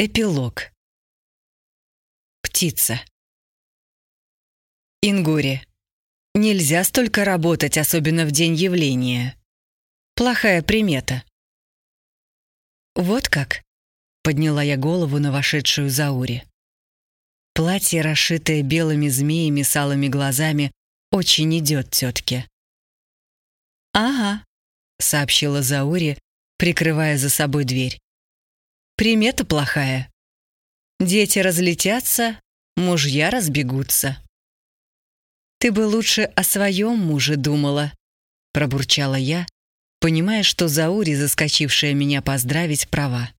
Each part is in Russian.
Эпилог. Птица. Ингури. Нельзя столько работать, особенно в день явления. Плохая примета. Вот как? Подняла я голову на вошедшую Заури. Платье, расшитое белыми змеями с алыми глазами, очень идет тетке. «Ага», — сообщила Заури, прикрывая за собой дверь. Примета плохая. Дети разлетятся, мужья разбегутся. «Ты бы лучше о своем муже думала», — пробурчала я, понимая, что Заури, заскочившая меня поздравить, права.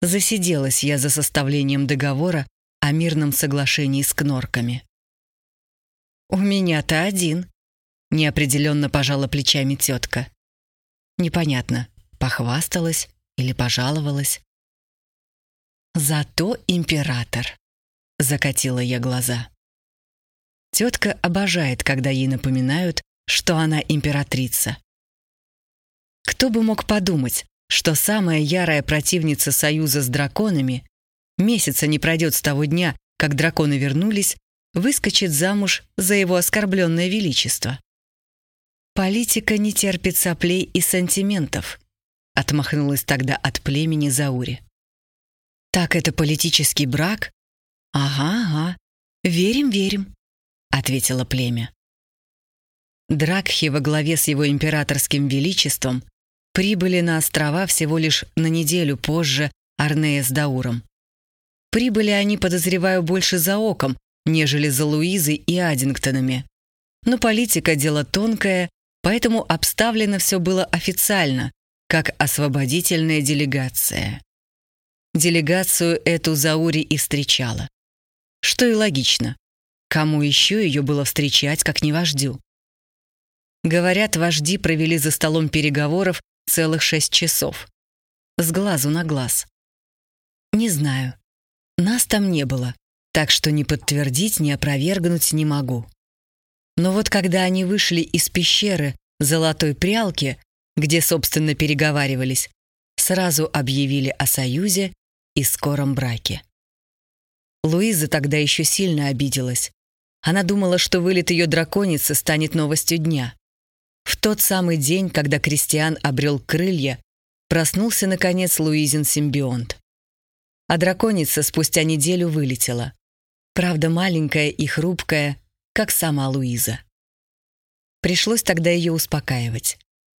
Засиделась я за составлением договора о мирном соглашении с кнорками. «У меня-то один», — неопределенно пожала плечами тетка. Непонятно, похвасталась или пожаловалась. «Зато император», — закатила я глаза. Тетка обожает, когда ей напоминают, что она императрица. Кто бы мог подумать, что самая ярая противница союза с драконами месяца не пройдет с того дня, как драконы вернулись, выскочит замуж за его оскорбленное величество. Политика не терпит соплей и сантиментов, отмахнулась тогда от племени Заури. Так это политический брак? Ага, ага. Верим, верим, ответила племя. Дракхи во главе с его императорским величеством прибыли на острова всего лишь на неделю позже Арнея с Дауром. Прибыли они, подозреваю, больше за оком, нежели за Луизой и Аддингтонами. Но политика – дело тонкое, поэтому обставлено все было официально, как освободительная делегация. Делегацию эту Заури и встречала. Что и логично. Кому еще ее было встречать, как не вождю? Говорят, вожди провели за столом переговоров целых шесть часов. С глазу на глаз. Не знаю. Нас там не было, так что ни подтвердить, ни опровергнуть не могу. Но вот когда они вышли из пещеры Золотой Прялки, где, собственно, переговаривались, сразу объявили о союзе и скором браке. Луиза тогда еще сильно обиделась. Она думала, что вылет ее драконицы станет новостью дня. В тот самый день, когда Кристиан обрел крылья, проснулся, наконец, Луизин симбионт. А драконица спустя неделю вылетела. Правда, маленькая и хрупкая, как сама Луиза. Пришлось тогда ее успокаивать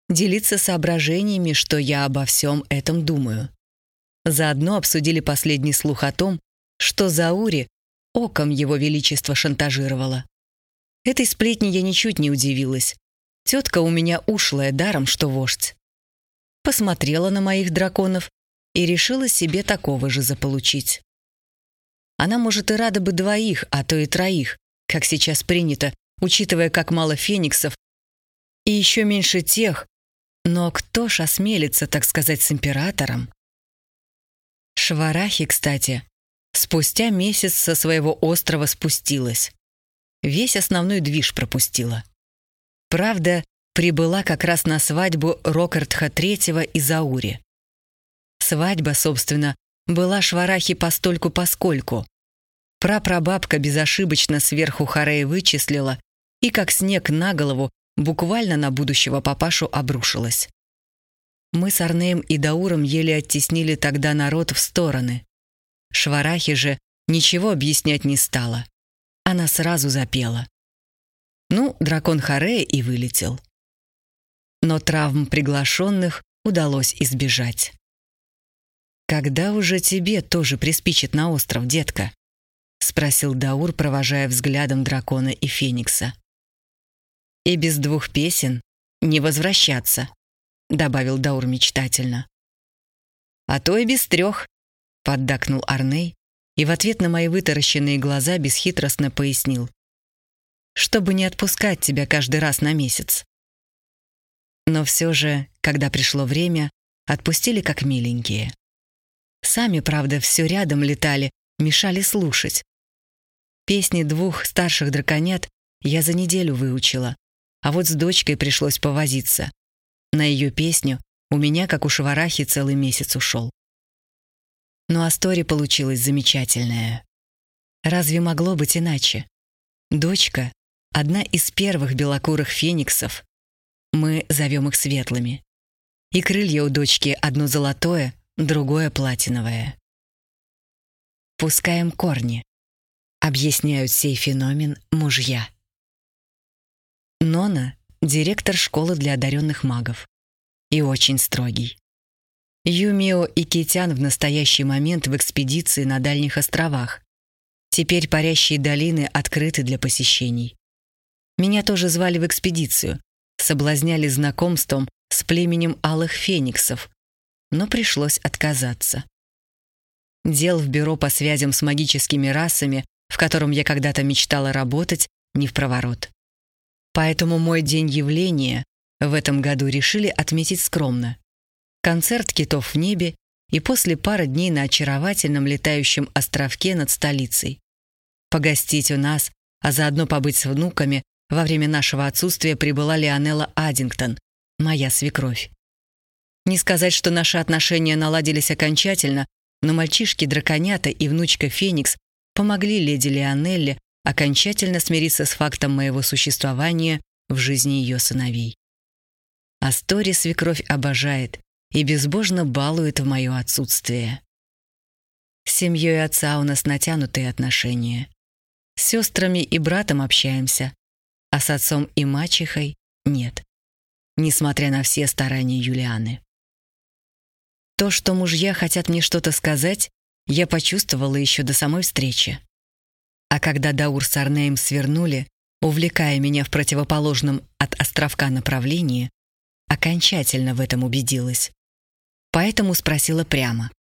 делиться соображениями, что я обо всем этом думаю. Заодно обсудили последний слух о том, что Заури оком его величество шантажировала. Этой сплетни я ничуть не удивилась. Тетка у меня ушлая даром, что вождь. Посмотрела на моих драконов и решила себе такого же заполучить. Она, может, и рада бы двоих, а то и троих, как сейчас принято, учитывая, как мало фениксов, и еще меньше тех, но кто ж осмелится, так сказать, с императором? Шварахи, кстати, спустя месяц со своего острова спустилась. Весь основной движ пропустила. Правда, прибыла как раз на свадьбу Рокартха III и Заури. Свадьба, собственно, была Шварахи постольку-поскольку. Прапрабабка безошибочно сверху Харея вычислила и как снег на голову буквально на будущего папашу обрушилась. Мы с Арнеем и Дауром еле оттеснили тогда народ в стороны. Шварахи же ничего объяснять не стала. Она сразу запела. Ну, дракон Харея и вылетел. Но травм приглашенных удалось избежать. «Когда уже тебе тоже приспичит на остров, детка?» — спросил Даур, провожая взглядом дракона и Феникса. «И без двух песен не возвращаться», — добавил Даур мечтательно. «А то и без трех», — поддакнул Арней и в ответ на мои вытаращенные глаза бесхитростно пояснил. «Чтобы не отпускать тебя каждый раз на месяц». Но все же, когда пришло время, отпустили как миленькие. Сами, правда, все рядом летали, мешали слушать. Песни двух старших драконят я за неделю выучила, а вот с дочкой пришлось повозиться. На ее песню у меня, как у шварахи, целый месяц ушел. Но Астори получилась замечательная. Разве могло быть иначе? Дочка — одна из первых белокурых фениксов. Мы зовем их светлыми. И крылья у дочки одно золотое, другое платиновое. Пускаем корни. Объясняют сей феномен мужья. Нона — директор школы для одаренных магов. И очень строгий. Юмио и Китян в настоящий момент в экспедиции на дальних островах. Теперь парящие долины открыты для посещений. Меня тоже звали в экспедицию, соблазняли знакомством с племенем алых фениксов, но пришлось отказаться. Дел в бюро по связям с магическими расами, в котором я когда-то мечтала работать, не в проворот. Поэтому мой день явления в этом году решили отметить скромно. Концерт китов в небе и после пары дней на очаровательном летающем островке над столицей погостить у нас, а заодно побыть с внуками, во время нашего отсутствия прибыла Леонела Аддингтон, моя свекровь. Не сказать, что наши отношения наладились окончательно, но мальчишки-драконята и внучка Феникс помогли леди Леонелле окончательно смириться с фактом моего существования в жизни ее сыновей. Астори свекровь обожает и безбожно балует в мое отсутствие. С семьей отца у нас натянутые отношения. С сестрами и братом общаемся, а с отцом и мачехой нет, несмотря на все старания Юлианы. То, что мужья хотят мне что-то сказать, я почувствовала еще до самой встречи. А когда Даур с Арнеем свернули, увлекая меня в противоположном от островка направлении, окончательно в этом убедилась. Поэтому спросила прямо.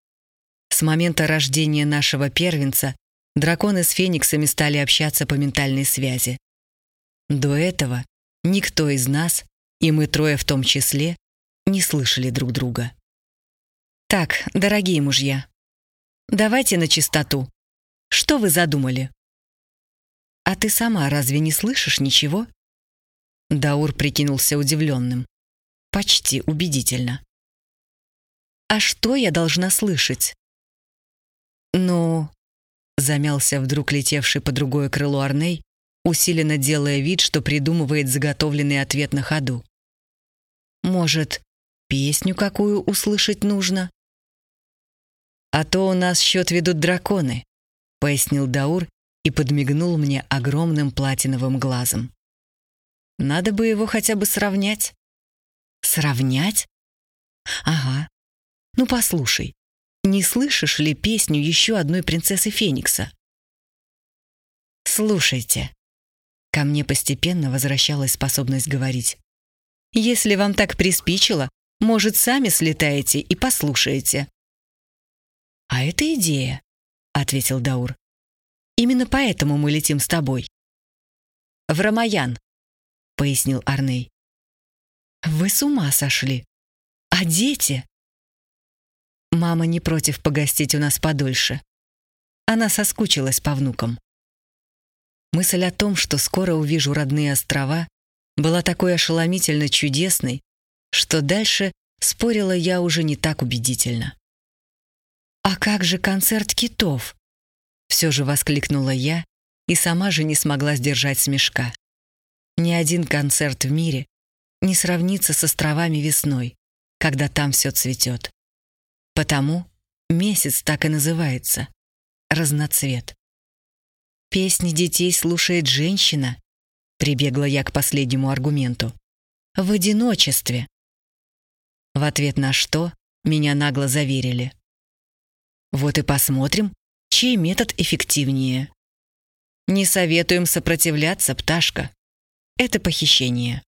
С момента рождения нашего первенца драконы с фениксами стали общаться по ментальной связи. До этого никто из нас, и мы трое в том числе, не слышали друг друга. Так, дорогие мужья, давайте на чистоту. Что вы задумали? А ты сама разве не слышишь ничего? Даур прикинулся удивленным. Почти убедительно. А что я должна слышать? Ну, Замялся вдруг летевший по другое крыло Арней, усиленно делая вид, что придумывает заготовленный ответ на ходу. «Может, песню какую услышать нужно?» «А то у нас счет ведут драконы», — пояснил Даур и подмигнул мне огромным платиновым глазом. «Надо бы его хотя бы сравнять». «Сравнять?» «Ага. Ну, послушай, не слышишь ли песню еще одной принцессы Феникса? Слушайте. Ко мне постепенно возвращалась способность говорить. Если вам так приспичило, может, сами слетаете и послушаете. А это идея, ответил Даур. Именно поэтому мы летим с тобой. В Рамаян, пояснил Арней. Вы с ума сошли. А дети? Мама не против погостить у нас подольше. Она соскучилась по внукам. Мысль о том, что скоро увижу родные острова, была такой ошеломительно чудесной, что дальше спорила я уже не так убедительно. «А как же концерт китов?» Все же воскликнула я и сама же не смогла сдержать смешка. Ни один концерт в мире не сравнится с островами весной, когда там все цветет. Потому месяц так и называется — разноцвет. «Песни детей слушает женщина», — прибегла я к последнему аргументу. «В одиночестве». В ответ на что меня нагло заверили. Вот и посмотрим, чей метод эффективнее. Не советуем сопротивляться, пташка. Это похищение.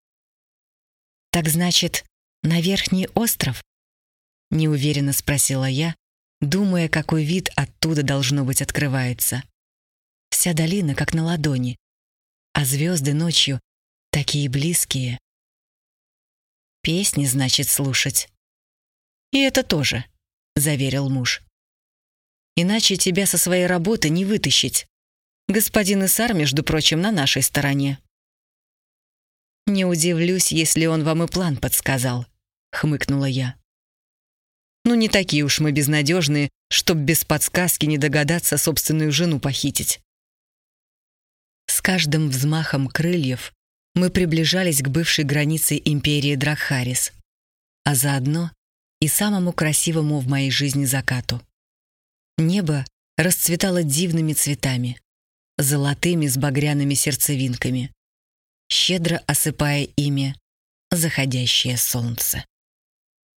Так значит, на верхний остров? — неуверенно спросила я, думая, какой вид оттуда должно быть открывается. Вся долина как на ладони, а звезды ночью такие близкие. Песни, значит, слушать. И это тоже, заверил муж. Иначе тебя со своей работы не вытащить. Господин Исар, между прочим, на нашей стороне. Не удивлюсь, если он вам и план подсказал, хмыкнула я. Ну, не такие уж мы безнадежные, чтоб без подсказки не догадаться собственную жену похитить. С каждым взмахом крыльев мы приближались к бывшей границе империи Дракхарис, а заодно и самому красивому в моей жизни закату. Небо расцветало дивными цветами, золотыми с багряными сердцевинками, щедро осыпая ими заходящее солнце.